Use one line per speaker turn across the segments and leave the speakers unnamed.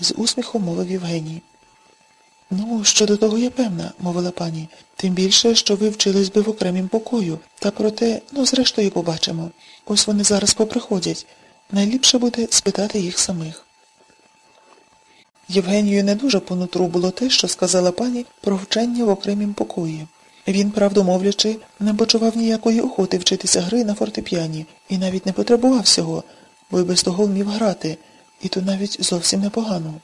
з усміхом мовив Євгеній. Ну, щодо того я певна, мовила пані. Тим більше, що ви вчились би в окремім покою. Та проте, ну, зрештою, побачимо. Ось вони зараз поприходять. Найліпше буде спитати їх самих. Євгенію не дуже по нутру було те, що сказала пані про вчення в окремім покої. Він, правду мовлячи, не почував ніякої охоти вчитися гри на фортепіані і навіть не потребував всього, бо й без того вмів грати, і то навіть зовсім непогано.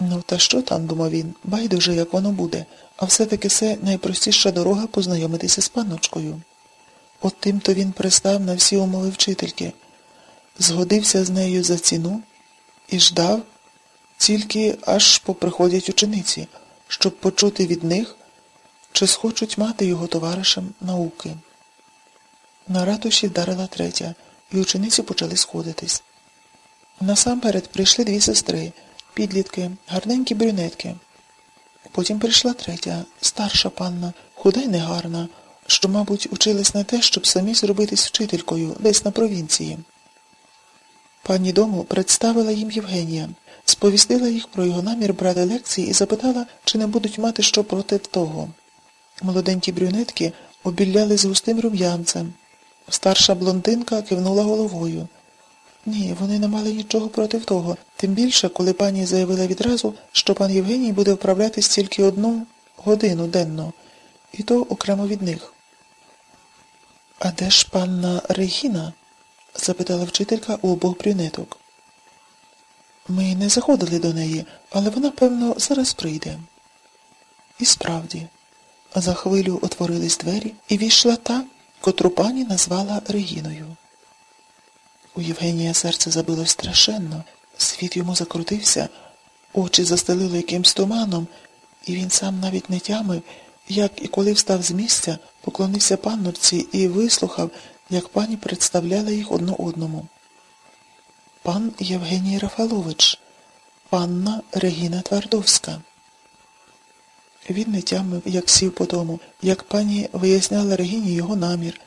Ну, та що там, думав він, байдуже, як воно буде, а все-таки це найпростіша дорога познайомитися з панночкою. От тим-то він пристав на всі умови вчительки, згодився з нею за ціну і ждав, тільки аж поприходять учениці, щоб почути від них, чи схочуть мати його товаришем науки. На ратуші вдарила третя, і учениці почали сходитись. Насамперед прийшли дві сестри, підлітки, гарненькі брюнетки. Потім прийшла третя, старша панна, худа й негарна, що, мабуть, училась на те, щоб самі зробитись вчителькою десь на провінції. Пані дому представила їм Євгенія, сповістила їх про його намір брати лекції і запитала, чи не будуть мати що проти того. Молоденькі брюнетки обілляли з густим рум'янцем. Старша блондинка кивнула головою. Ні, вони не мали нічого проти того, тим більше, коли пані заявила відразу, що пан Євгеній буде вправлятись тільки одну годину денно, і то окремо від них. А де ж панна Регіна? запитала вчителька у обох брюнеток. Ми не заходили до неї, але вона, певно, зараз прийде. І справді, за хвилю отворились двері і війшла та, котру пані назвала Регіною. У Євгенія серце забилось страшенно, світ йому закрутився, очі застелили якимсь туманом, і він сам навіть не тямив, як і коли встав з місця, поклонився паннурці і вислухав, як пані представляла їх одно одному. Пан Євгеній Рафалович, панна Регіна Твардовська. Він не тямив, як сів по дому, як пані виясняла Регіні його намір.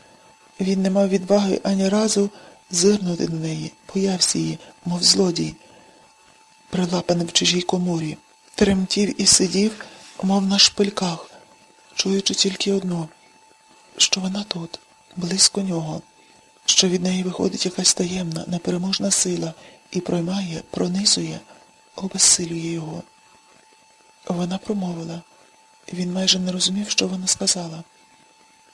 Він не мав відваги ані разу зирнути до неї, боявся її, мов злодій, прилапаний в чужій коморі, тремтів і сидів, мов на шпильках, чуючи тільки одно, що вона тут, близько нього, що від неї виходить якась таємна, непереможна сила і проймає, пронизує, обезсилює його. Вона промовила. Він майже не розумів, що вона сказала,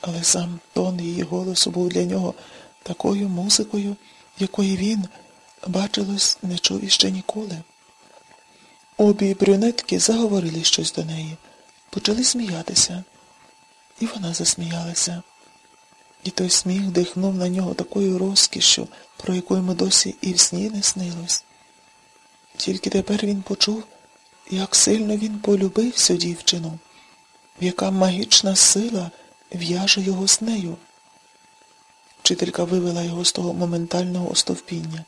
але сам тон її голосу був для нього такою музикою, якої він, бачилось, не чув іще ніколи. Обі брюнетки заговорили щось до неї, почали сміятися, і вона засміялася. І той сміх дихнув на нього такою розкішшю, про яку йому досі і в сні не снилось. Тільки тепер він почув, як сильно він полюбив цю дівчину, яка магічна сила в'яже його з нею. Вчителька вивела його з того моментального остовпіння.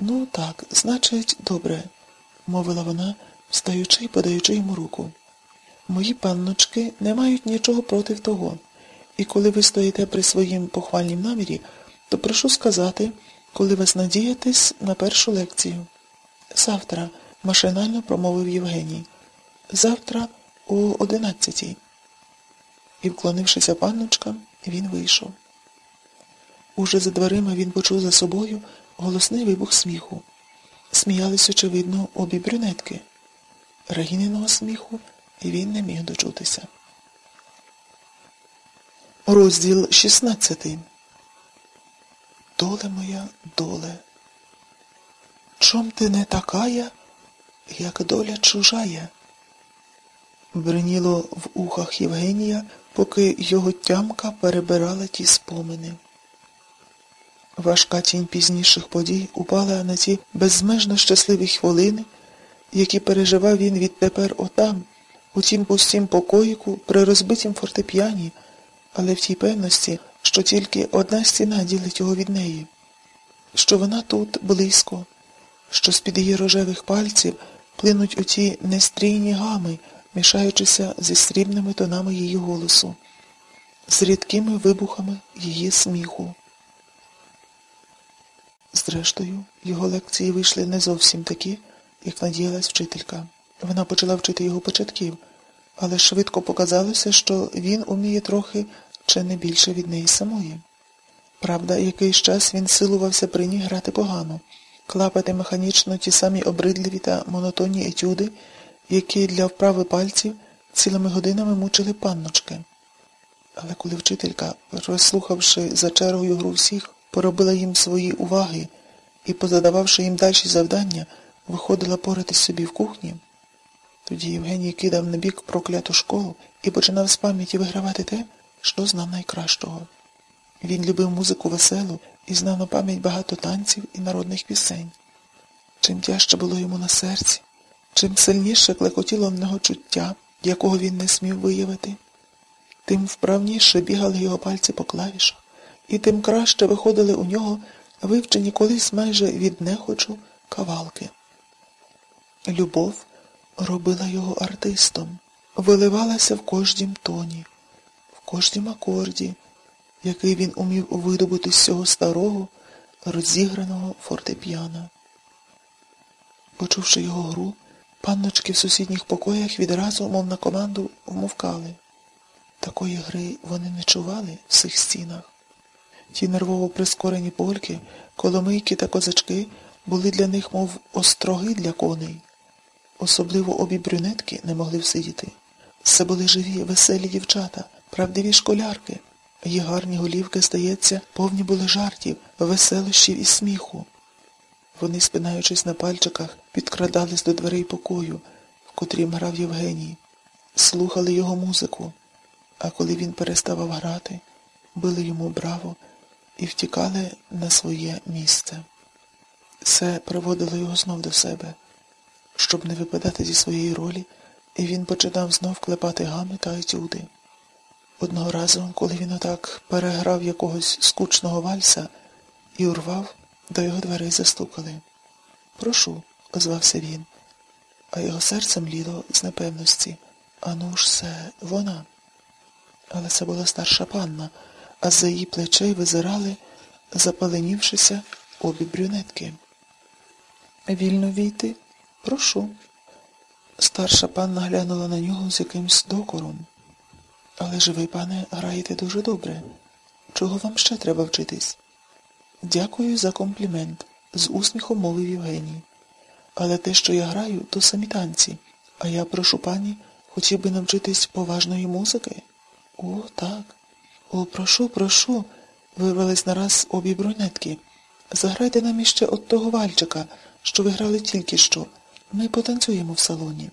Ну, так, значить, добре, мовила вона, встаючи і подаючи йому руку. Мої панночки не мають нічого проти того. І коли ви стоїте при своїм похвальнім намірі, то прошу сказати, коли вас надіятись на першу лекцію. Завтра, машинально промовив Євгеній. Завтра о одинадцятій. І, вклонившися панночкам, він вийшов. Уже за дверима він почув за собою голосний вибух сміху. Сміялись, очевидно, обі брюнетки. Регіниного сміху він не міг дочутися. Розділ 16 Доле моя, доле. Чом ти не такая, як доля чужая? Бриніло в ухах Євгенія, поки його тямка перебирала ті спомини. Важка тінь пізніших подій упала на ті безмежно щасливі хвилини, які переживав він відтепер отам, у тім пустім покоїку при розбитім фортепіані, але в тій певності, що тільки одна стіна ділить його від неї, що вона тут близько, що з-під її рожевих пальців плинуть оті нестрійні гами, мішаючися зі срібними тонами її голосу, з рідкими вибухами її сміху. Зрештою, його лекції вийшли не зовсім такі, як надіялась вчителька. Вона почала вчити його початків, але швидко показалося, що він уміє трохи чи не більше від неї самої. Правда, якийсь час він силувався при ній грати погано, клапати механічно ті самі обридливі та монотонні етюди, які для вправи пальців цілими годинами мучили панночки. Але коли вчителька, розслухавши за чергою гру всіх, поробила їм свої уваги і, позадававши їм дальші завдання, виходила поратись собі в кухні, тоді Євгеній кидав на бік прокляту школу і починав з пам'яті вигравати те, що знав найкращого. Він любив музику веселу і знав на пам'ять багато танців і народних пісень. Чим тяжче було йому на серці, чим сильніше клекотіло в нього чуття, якого він не смів виявити, тим вправніше бігали його пальці по клавішах, і тим краще виходили у нього вивчені колись майже від нехочу кавалки. Любов робила його артистом, виливалася в кожнім тоні, в кожнім акорді, який він умів видобути з цього старого, розіграного фортепіано. Почувши його гру, панночки в сусідніх покоях відразу, мов на команду, вмовкали. Такої гри вони не чували в цих стінах. Ті нервово прискорені польки, коломийки та козачки були для них, мов остроги для коней. Особливо обі брюнетки не могли всидіти. Це були живі, веселі дівчата, правдиві школярки. Її гарні голівки, здається, повні були жартів, веселощів і сміху. Вони, спинаючись на пальчиках, підкрадались до дверей покою, в котрім грав Євгеній, слухали його музику, а коли він переставав грати, били йому браво і втікали на своє місце. Це приводило його знов до себе. Щоб не випадати зі своєї ролі, він починав знов клепати гами та етюди. Одного разу, коли він отак переграв якогось скучного вальса і урвав, до його дверей застукали. Прошу, озвався він, а його серце мліло з непевності. Ану ж це вона. Але це була старша панна, а з-за її плечей визирали, запаленівшися, обі брюнетки. Вільно війти? Прошу. Старша панна глянула на нього з якимсь докором. Але ж ви, пане, граєте дуже добре. Чого вам ще треба вчитись? Дякую за комплімент, з усміхом мовив Євгеній. Але те, що я граю, то самі танці, а я прошу пані, хотів би навчитись поважної музики. О, так. О, прошу, прошу, вирвались нараз обі брюнетки. Заграйте нам іще от того вальчика, що ви грали тільки що. Ми потанцюємо в салоні.